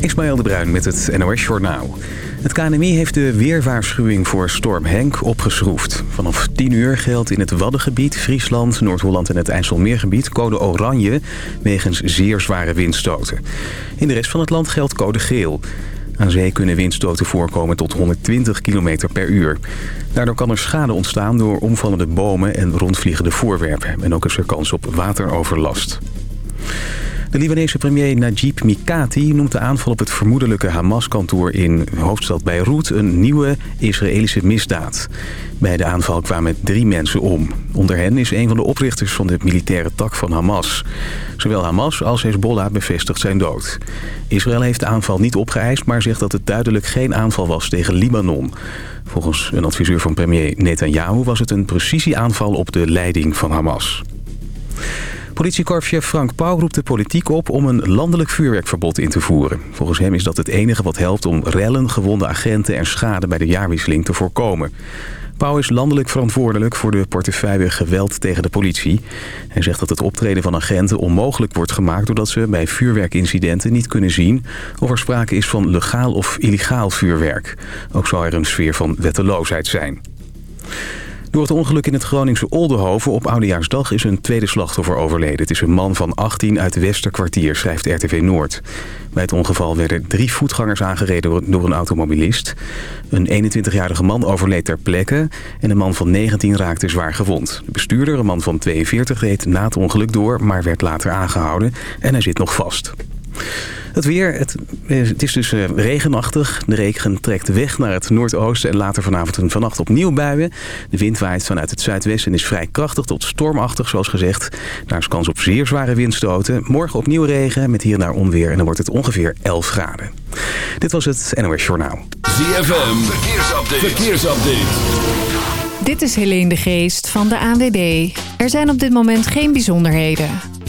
Ismaël de Bruin met het NOS Journaal. Het KNMI heeft de weerwaarschuwing voor storm Henk opgeschroefd. Vanaf 10 uur geldt in het Waddengebied, Friesland, Noord-Holland en het IJsselmeergebied code oranje wegens zeer zware windstoten. In de rest van het land geldt code geel. Aan zee kunnen windstoten voorkomen tot 120 km per uur. Daardoor kan er schade ontstaan door omvallende bomen en rondvliegende voorwerpen. En ook is er kans op wateroverlast. De Libanese premier Najib Mikati noemt de aanval op het vermoedelijke Hamas-kantoor in hoofdstad Beirut een nieuwe Israëlische misdaad. Bij de aanval kwamen drie mensen om. Onder hen is een van de oprichters van de militaire tak van Hamas. Zowel Hamas als Hezbollah bevestigt zijn dood. Israël heeft de aanval niet opgeëist, maar zegt dat het duidelijk geen aanval was tegen Libanon. Volgens een adviseur van premier Netanyahu was het een precisieaanval op de leiding van Hamas. Politiekorpschef Frank Pauw roept de politiek op om een landelijk vuurwerkverbod in te voeren. Volgens hem is dat het enige wat helpt om rellen, gewonde agenten en schade bij de jaarwisseling te voorkomen. Pauw is landelijk verantwoordelijk voor de portefeuille geweld tegen de politie. Hij zegt dat het optreden van agenten onmogelijk wordt gemaakt... doordat ze bij vuurwerkincidenten niet kunnen zien... of er sprake is van legaal of illegaal vuurwerk. Ook zou er een sfeer van wetteloosheid zijn. Door het ongeluk in het Groningse Oldenhoven op Oudejaarsdag is een tweede slachtoffer overleden. Het is een man van 18 uit Westerkwartier, schrijft RTV Noord. Bij het ongeval werden drie voetgangers aangereden door een automobilist. Een 21-jarige man overleed ter plekke en een man van 19 raakte zwaar gewond. De bestuurder, een man van 42, reed na het ongeluk door, maar werd later aangehouden en hij zit nog vast. Het weer, het, eh, het is dus uh, regenachtig. De regen trekt weg naar het noordoosten en later vanavond en vannacht opnieuw buien. De wind waait vanuit het zuidwesten en is vrij krachtig tot stormachtig zoals gezegd. Daar is kans op zeer zware windstoten. Morgen opnieuw regen met hier en daar onweer en dan wordt het ongeveer 11 graden. Dit was het NOS Journaal. ZFM, verkeersupdate. verkeersupdate. Dit is Helene de Geest van de ANWB. Er zijn op dit moment geen bijzonderheden.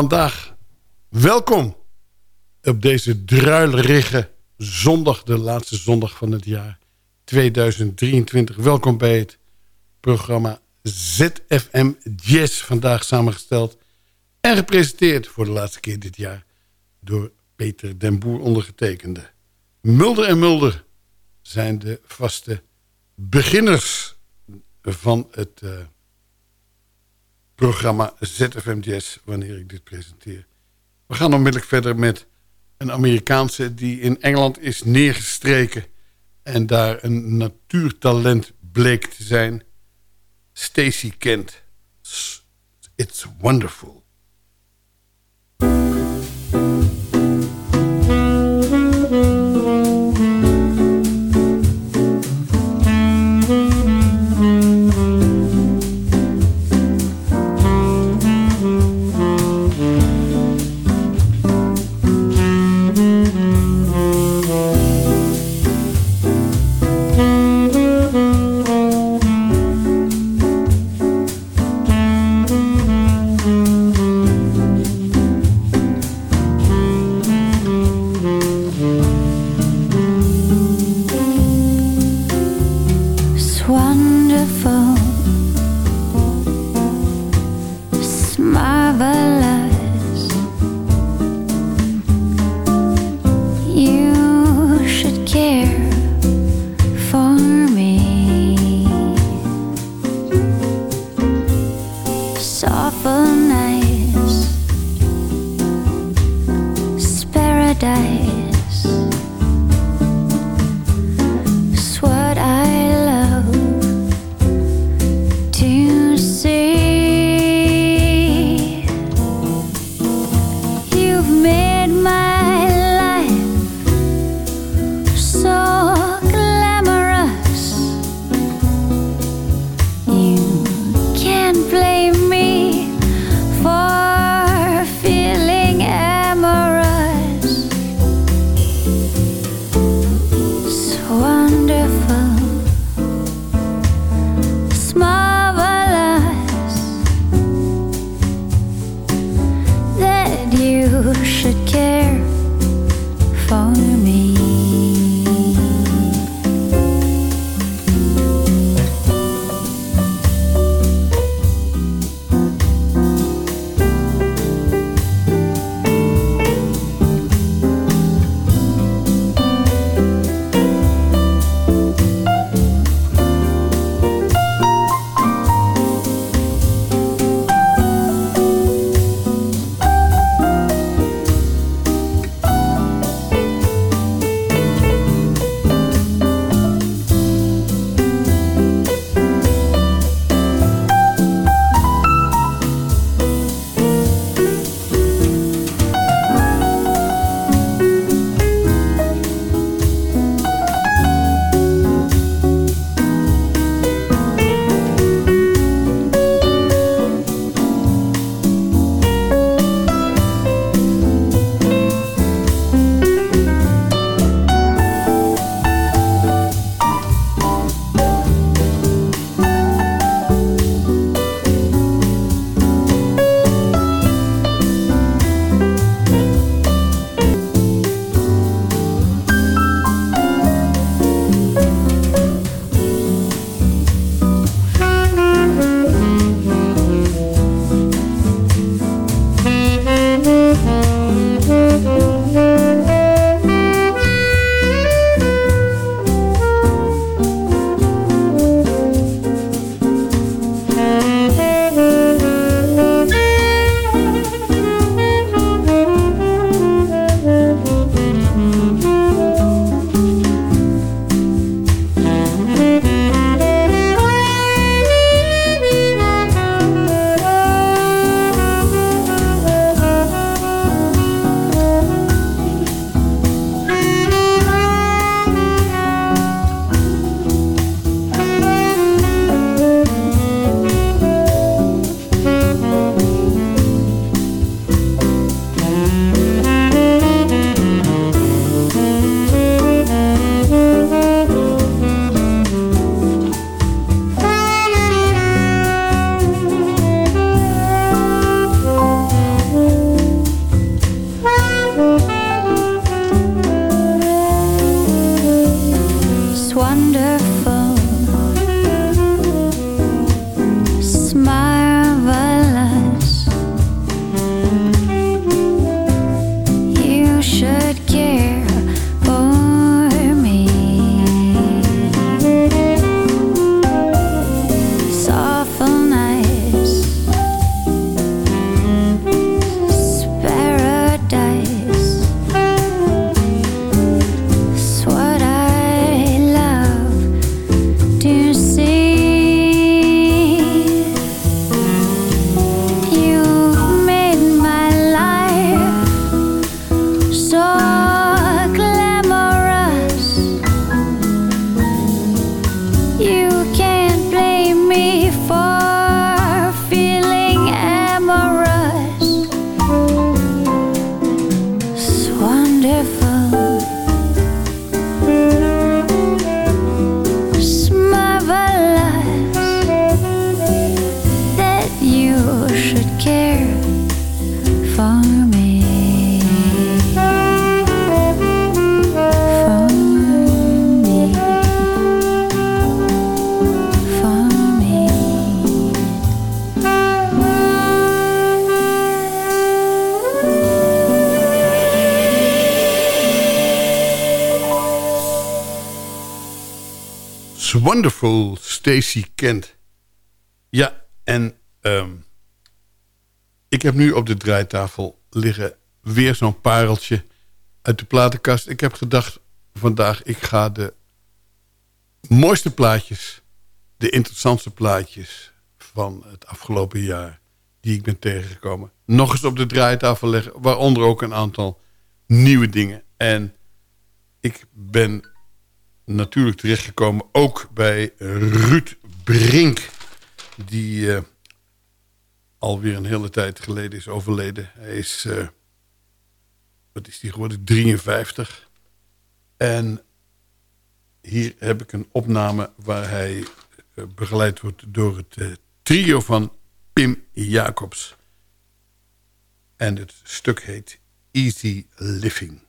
Vandaag welkom op deze druilerige zondag, de laatste zondag van het jaar 2023. Welkom bij het programma ZFM Jazz, vandaag samengesteld en gepresenteerd voor de laatste keer dit jaar door Peter den Boer ondergetekende. Mulder en Mulder zijn de vaste beginners van het... eh, programma ZFM wanneer ik dit presenteer. We gaan onmiddellijk verder met een Amerikaanse die in Engeland is neergestreken en daar een natuurtalent bleek te zijn. Stacy Kent. It's wonderful. Wonderful Stacy Kent. Ja, en ehm, ik heb nu op de draaitafel liggen weer zo'n pareltje uit de platenkast. Ik heb gedacht vandaag, ik ga de mooiste plaatjes, de interessantste plaatjes van het afgelopen jaar die ik ben tegengekomen, nog eens op de draaitafel leggen. Waaronder ook een aantal nieuwe dingen. En ik ben natuurlijk terechtgekomen ook bij Ruud Brink. Die uh, alweer een hele tijd geleden is overleden. Hij is, uh, wat is die geworden, 53. En hier heb ik een opname waar hij uh, begeleid wordt door het trio van Pim Jacobs. En het stuk heet Easy Living.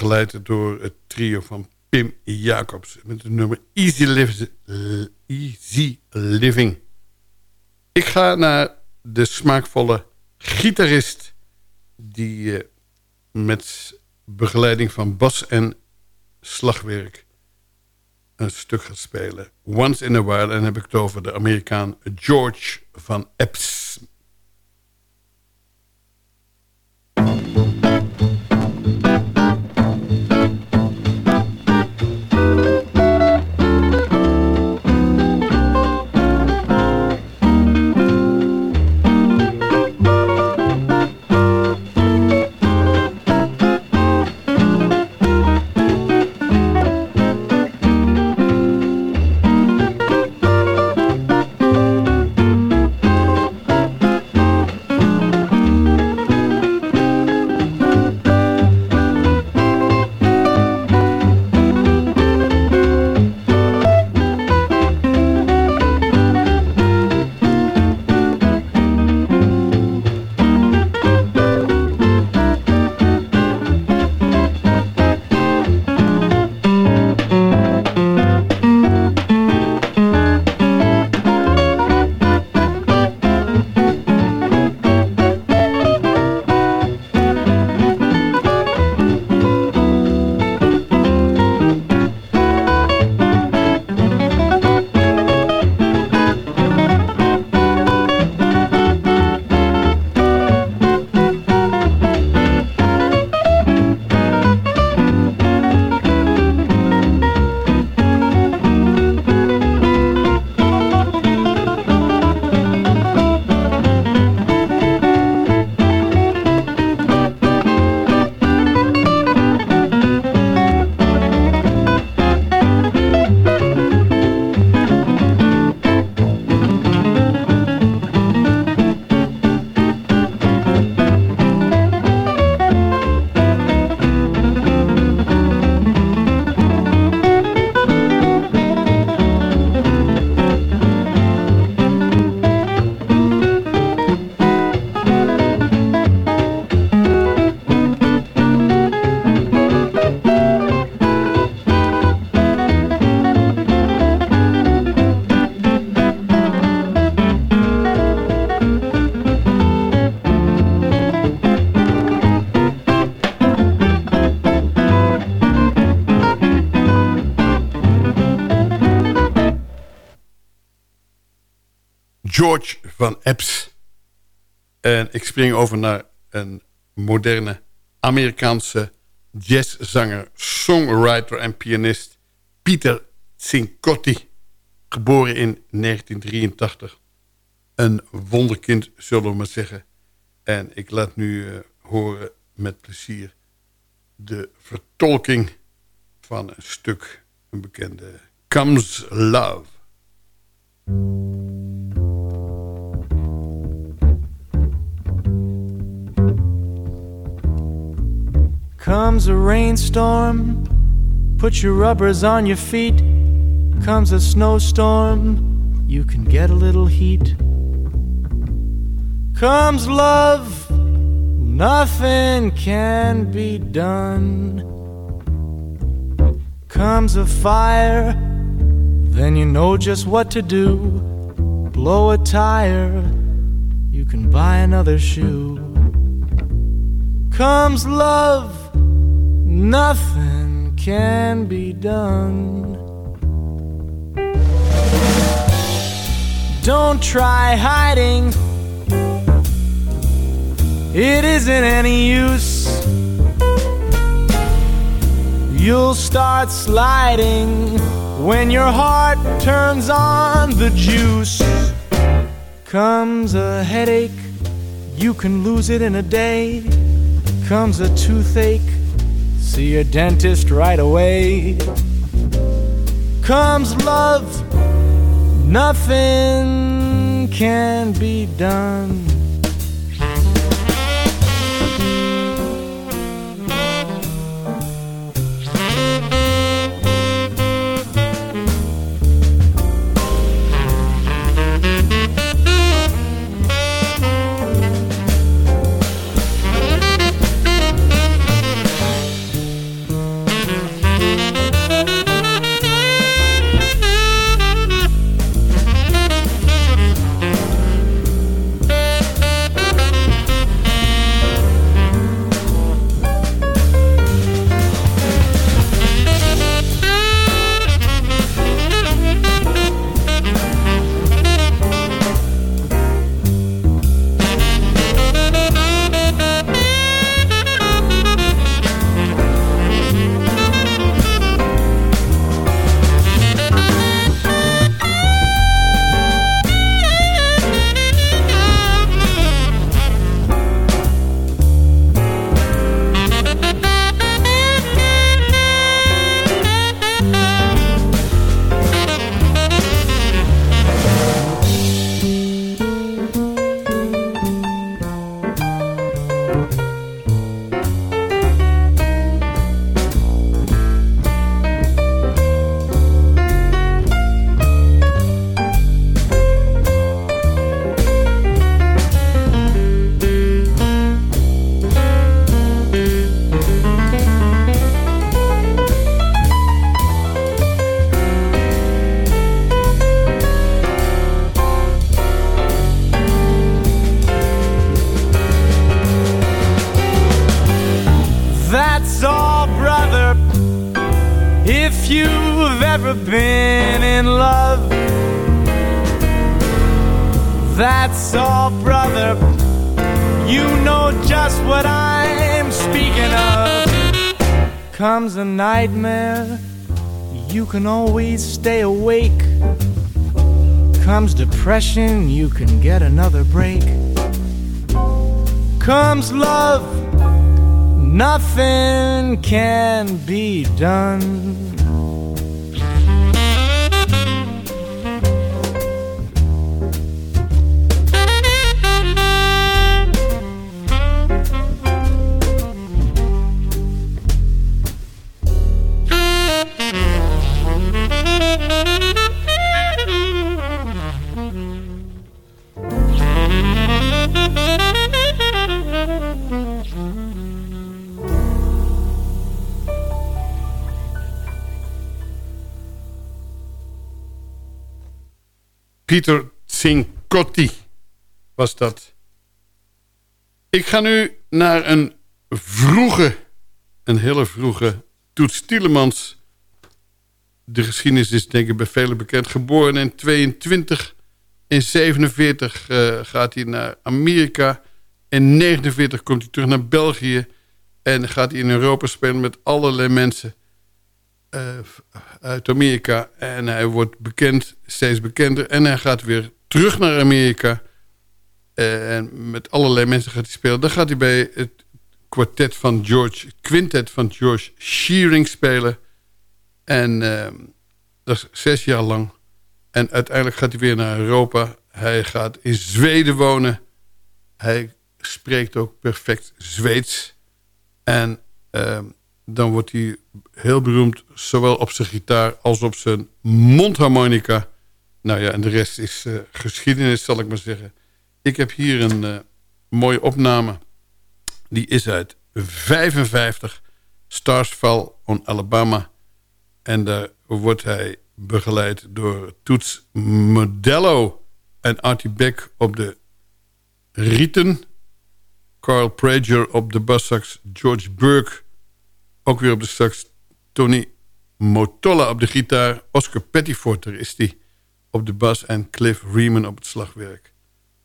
Begeleid door het trio van Pim Jacobs... met het nummer Easy, Liv Easy Living. Ik ga naar de smaakvolle gitarist... die uh, met begeleiding van bas en slagwerk een stuk gaat spelen. Once in a while. En heb ik het over de Amerikaan George van Epps. George van Epps. En ik spring over naar een moderne Amerikaanse jazzzanger, songwriter en pianist Pieter Cincotti. Geboren in 1983. Een wonderkind, zullen we maar zeggen. En ik laat nu uh, horen met plezier de vertolking van een stuk, een bekende Comes Love. Comes a rainstorm, put your rubbers on your feet. Comes a snowstorm, you can get a little heat. Comes love, nothing can be done. Comes a fire, then you know just what to do. Blow a tire, you can buy another shoe. Comes love, nothing can be done. Don't try hiding, it isn't any use. You'll start sliding when your heart turns on the juice. Comes a headache, you can lose it in a day. Comes a toothache See your dentist right away. Comes love, nothing can be done. Another break. Comes love, nothing can be done. Pieter Cincotti was dat. Ik ga nu naar een vroege, een hele vroege Toets Tielemans. De geschiedenis is denk ik bij velen bekend. Geboren in 22, in 47 uh, gaat hij naar Amerika. In 49 komt hij terug naar België. En gaat hij in Europa spelen met allerlei mensen uh, uit Amerika. En hij wordt bekend, steeds bekender. En hij gaat weer terug naar Amerika. En met allerlei mensen gaat hij spelen. Dan gaat hij bij het kwartet van George, quintet van George Shearing spelen. En uh, dat is zes jaar lang. En uiteindelijk gaat hij weer naar Europa. Hij gaat in Zweden wonen. Hij spreekt ook perfect Zweeds. En uh, dan wordt hij heel beroemd... zowel op zijn gitaar als op zijn mondharmonica. Nou ja, en de rest is uh, geschiedenis, zal ik maar zeggen. Ik heb hier een uh, mooie opname. Die is uit 55. Stars Fall on Alabama. En daar wordt hij begeleid door Toets Modello en Artie Beck op de rieten. Carl Prager op de bassax. George Burke ook weer op de sax. Tony Motolla op de gitaar. Oscar Pettiforter is die op de bas. En Cliff Riemann op het slagwerk.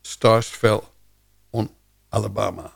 Stars Fell on Alabama.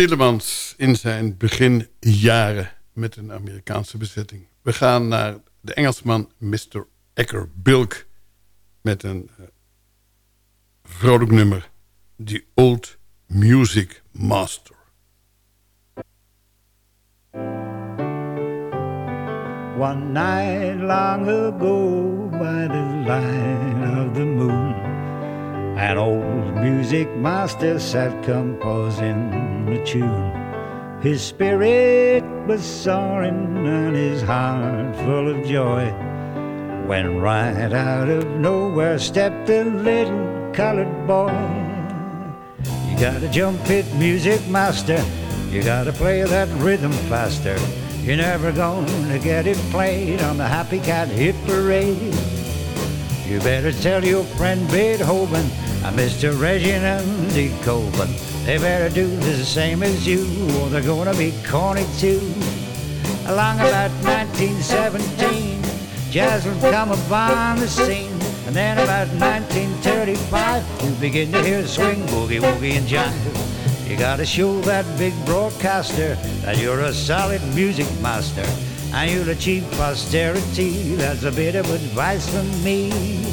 Tillemans in zijn beginjaren met een Amerikaanse bezetting. We gaan naar de Engelsman Mr. Ecker Bilk met een uh, vrolijk nummer. The Old Music Master. One night long ago by the light of the moon An old music master sat composing a tune. His spirit was soaring and his heart full of joy. When right out of nowhere stepped a little colored boy. You gotta jump it, music master. You gotta play that rhythm faster. You're never gonna get it played on the Happy Cat Hit Parade. You better tell your friend Beethoven Uh, Mr. Reginald D. Coben They better do the same as you or they're gonna be corny too Along about 1917 Jazz will come upon the scene And then about 1935 You begin to hear the swing, boogie, woogie and jive You gotta show that big broadcaster That you're a solid music master And you'll achieve posterity That's a bit of advice from me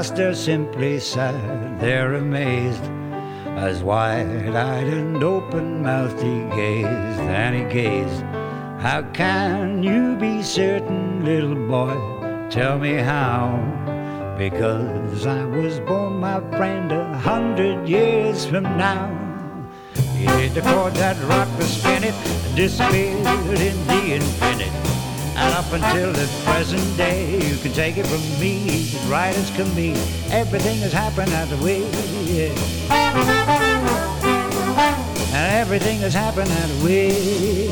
master simply sat there amazed as wide-eyed and open-mouthed he gazed and he gazed. How can you be certain little boy? Tell me how. Because i was born my friend a hundred years from now. He hit the chord that rocked the spinet and disappeared in the infinite and up until the present day, you can take it from me, right as can be. Everything has happened way. Yeah. And everything has happened that way.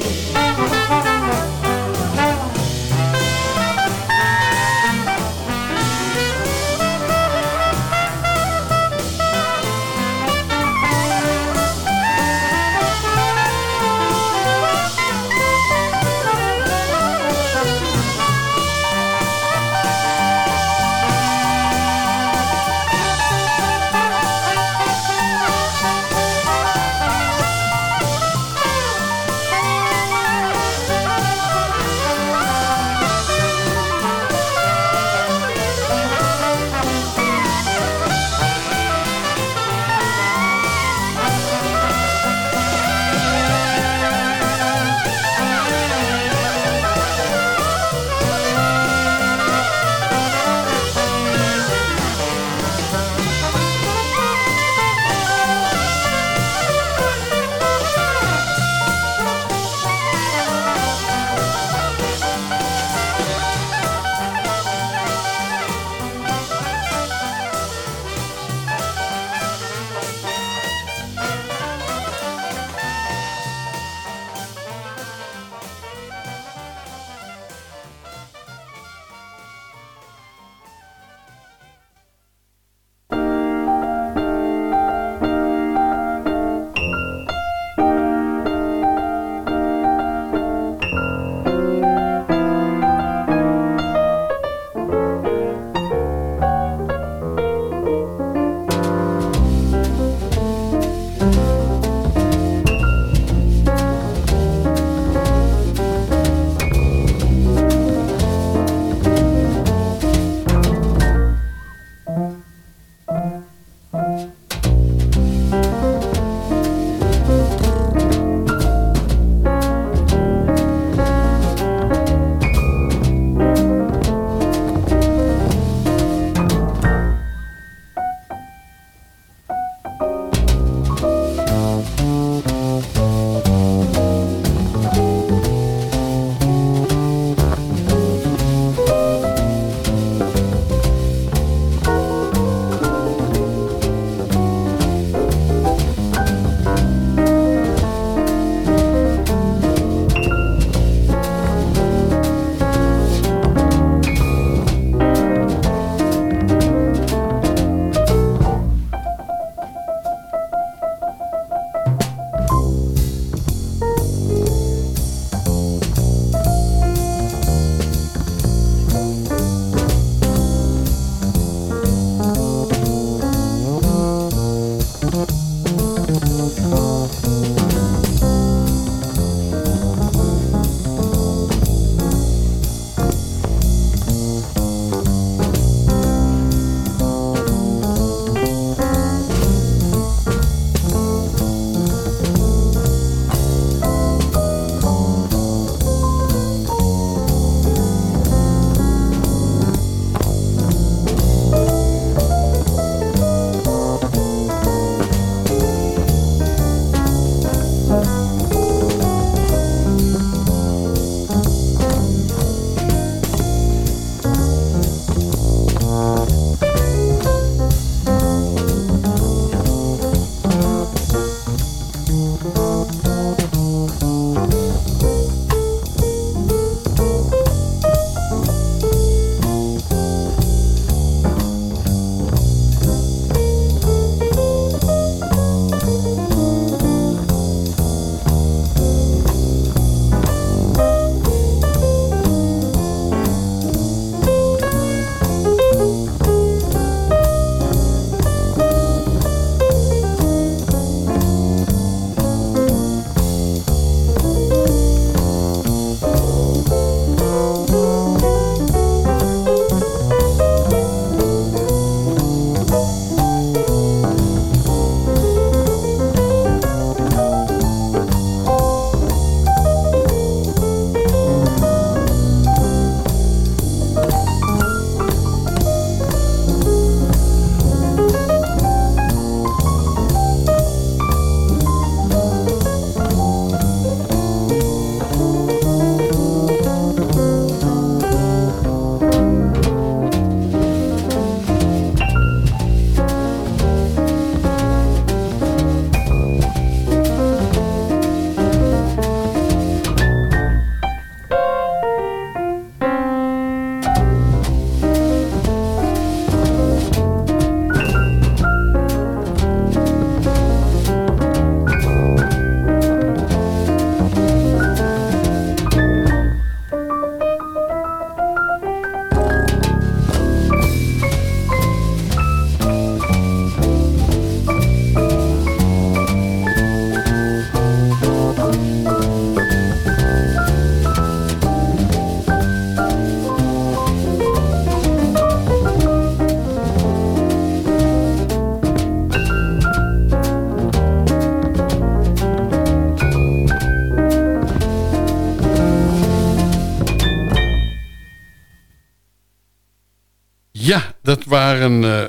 Dat waren uh,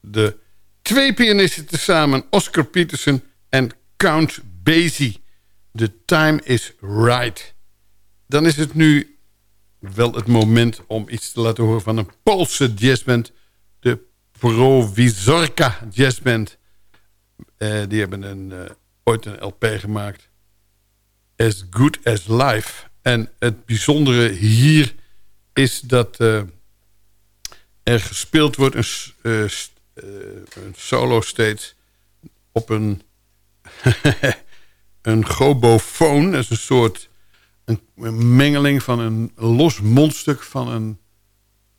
de twee pianisten tezamen, Oscar Peterson en Count Basie. The time is right. Dan is het nu wel het moment om iets te laten horen van een Poolse jazzband. De Provisorka Jazzband. Uh, die hebben een, uh, ooit een LP gemaakt. As Good As Life. En het bijzondere hier is dat er gespeeld wordt een, uh, een solo steeds op een, een gobofoon. Dat is een soort een, mengeling van een los mondstuk van een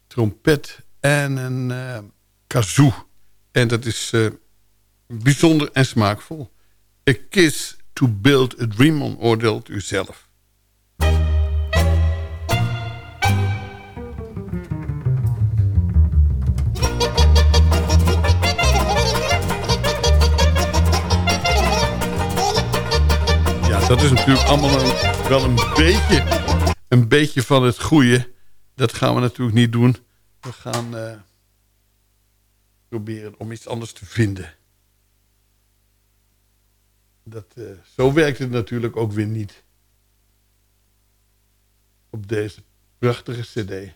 trompet en een uh, kazoo. En dat is bijzonder en smaakvol. A kiss to build a dream on, oordeelt u zelf. Dat is natuurlijk allemaal wel een beetje, een beetje van het goede. Dat gaan we natuurlijk niet doen. We gaan uh, proberen om iets anders te vinden. Dat, uh, zo werkt het natuurlijk ook weer niet. Op deze prachtige cd.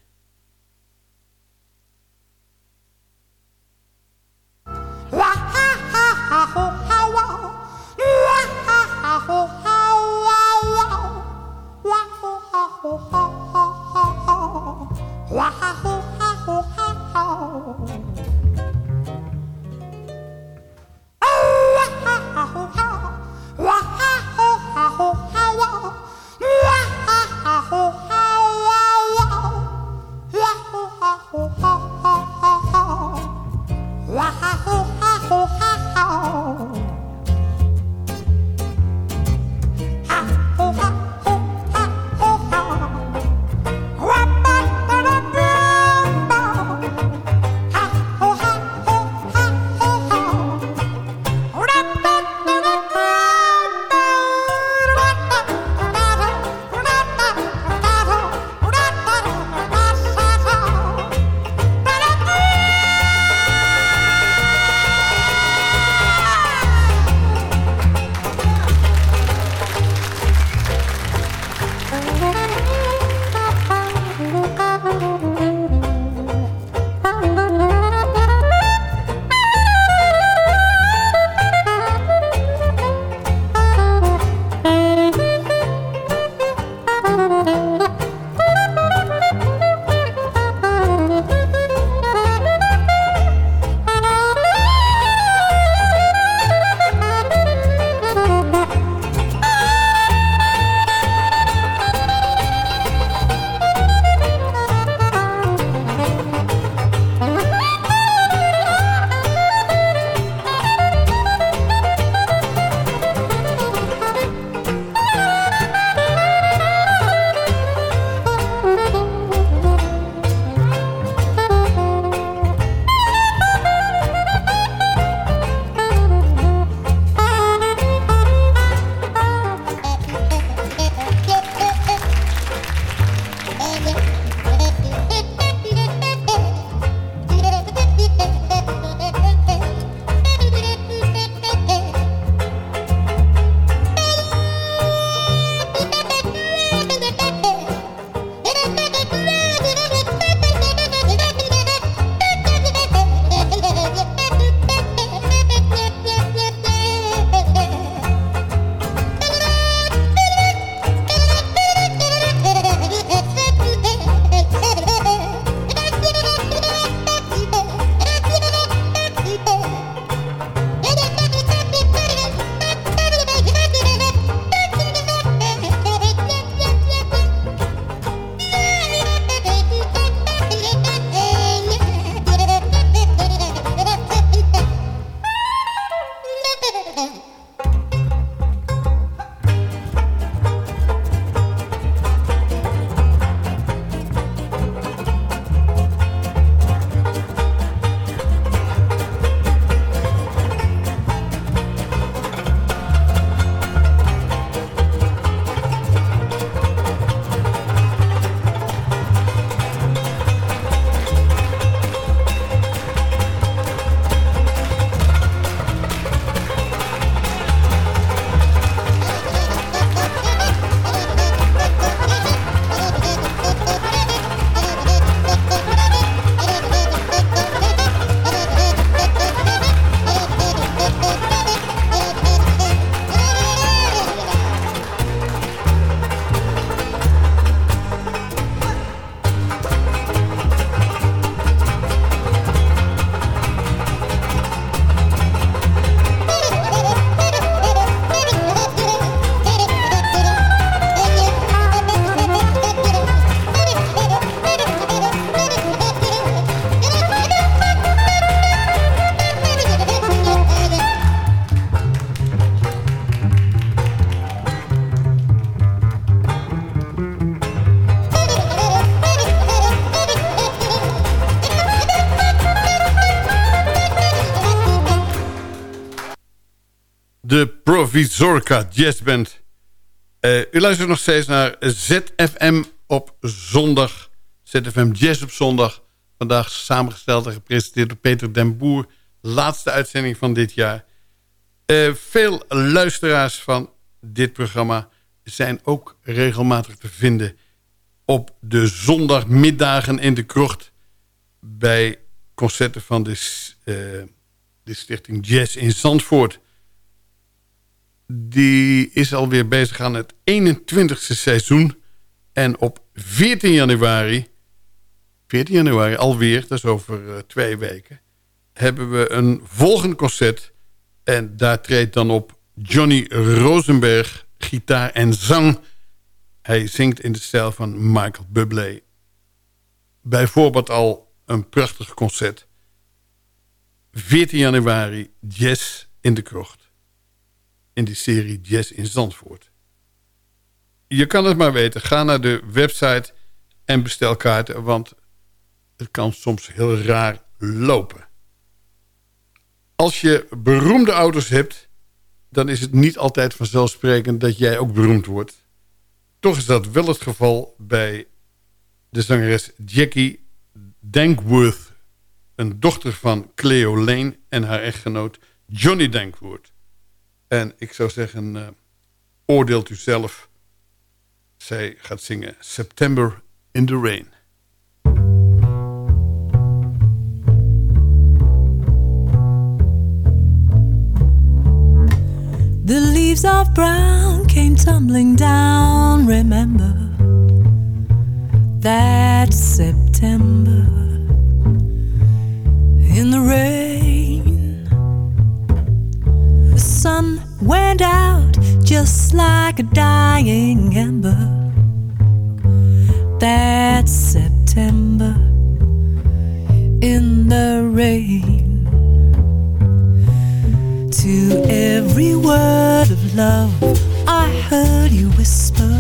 Vizorka Jazzband. Uh, u luistert nog steeds naar ZFM op zondag. ZFM Jazz op zondag. Vandaag samengesteld en gepresenteerd door Peter den Boer. Laatste uitzending van dit jaar. Uh, veel luisteraars van dit programma zijn ook regelmatig te vinden... op de zondagmiddagen in de krocht... bij concerten van de, uh, de Stichting Jazz in Zandvoort die is alweer bezig aan het 21ste seizoen. En op 14 januari, 14 januari alweer, dat is over uh, twee weken... hebben we een volgend concert. En daar treedt dan op Johnny Rosenberg, gitaar en zang. Hij zingt in de stijl van Michael Bublé. Bijvoorbeeld al een prachtig concert. 14 januari, Jazz in de Krocht in die serie Jazz in Zandvoort. Je kan het maar weten. Ga naar de website en bestel kaarten, want het kan soms heel raar lopen. Als je beroemde auto's hebt, dan is het niet altijd vanzelfsprekend dat jij ook beroemd wordt. Toch is dat wel het geval bij de zangeres Jackie Dankworth, een dochter van Cleo Lane en haar echtgenoot Johnny Dankworth. En ik zou zeggen, uh, oordeelt u zelf. Zij gaat zingen September in the Rain. The leaves of brown came tumbling down, remember that September in the rain. Sun went out just like a dying ember. That September in the rain. To every word of love, I heard you whisper.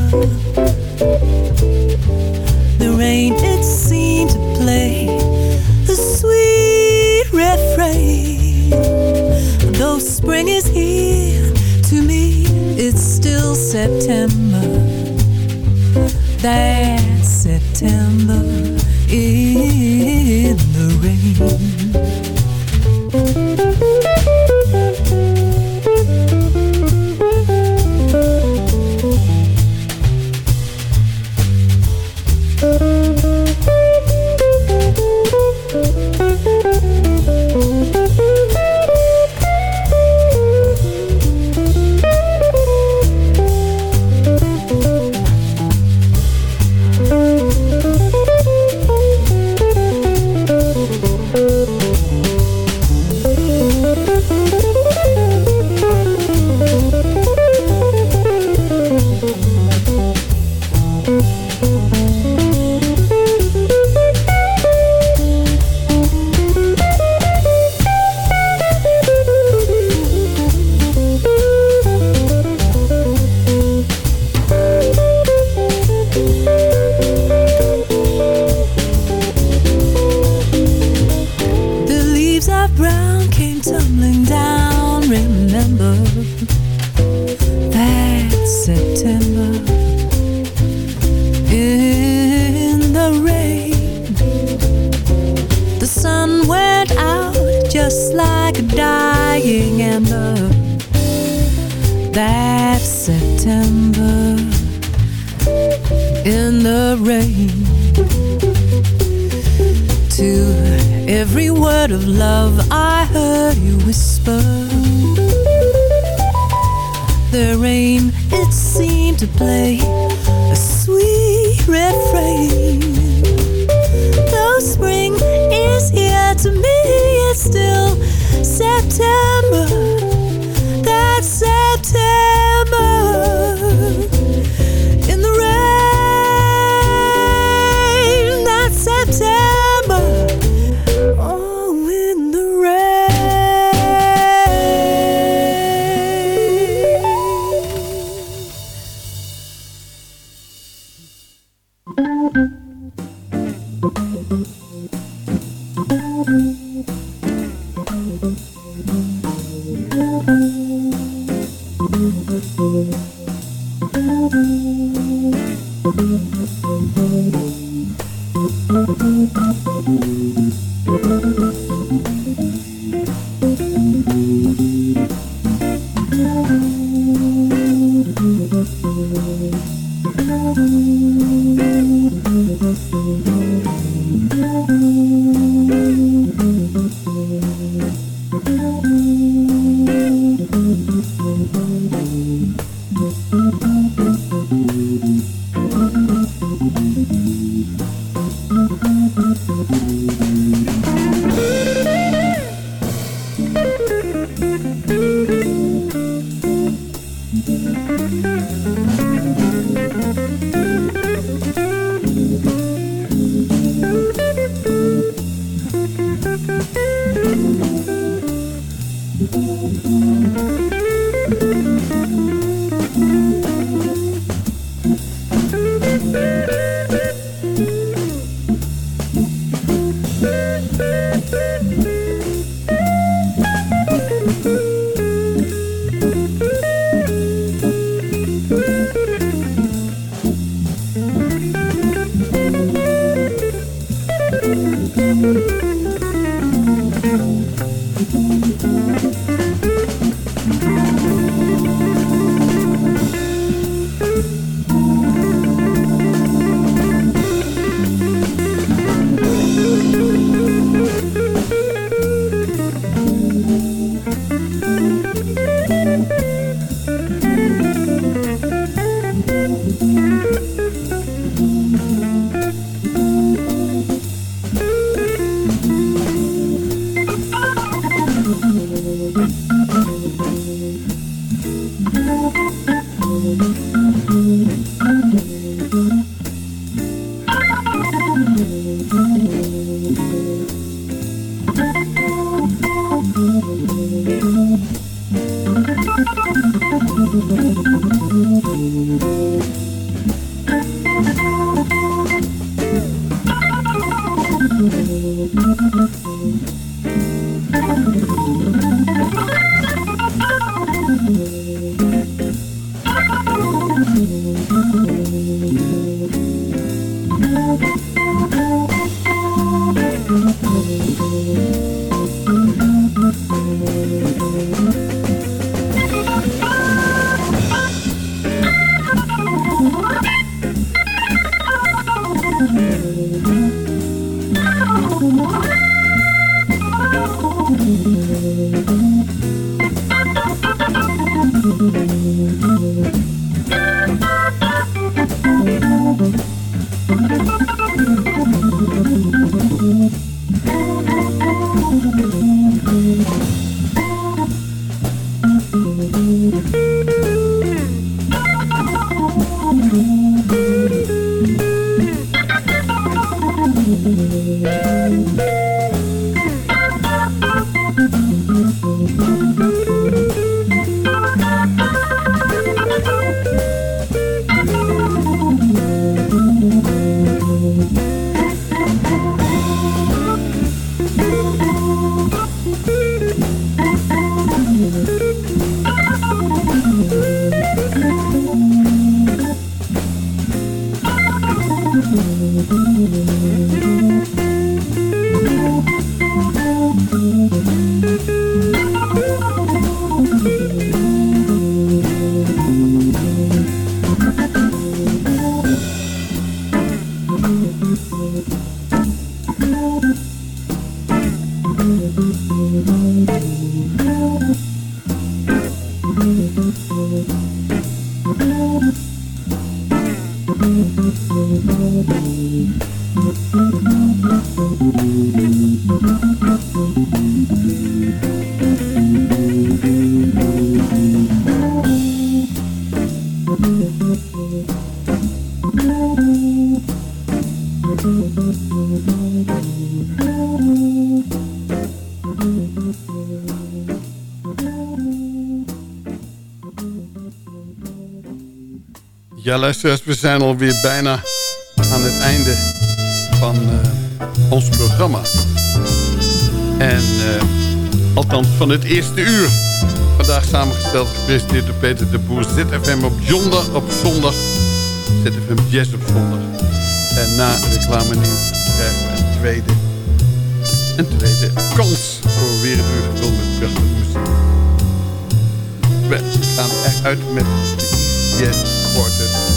word of love I heard you whisper. The rain, it seemed to play A sweet refrain. Though spring is here to me It's still September. Ja, luisteraars, we zijn alweer bijna aan het einde van uh, ons programma. En uh, althans van het eerste uur van vandaag samengesteld en gepresenteerd door Peter de Boer. ZFM op, zondag, op zondag. ZFM Jazz op zondag. En na reclame nieuws krijgen we een tweede, een tweede kans voor weer een uur gevuld met prachtige muziek. We gaan eruit met Jazz supported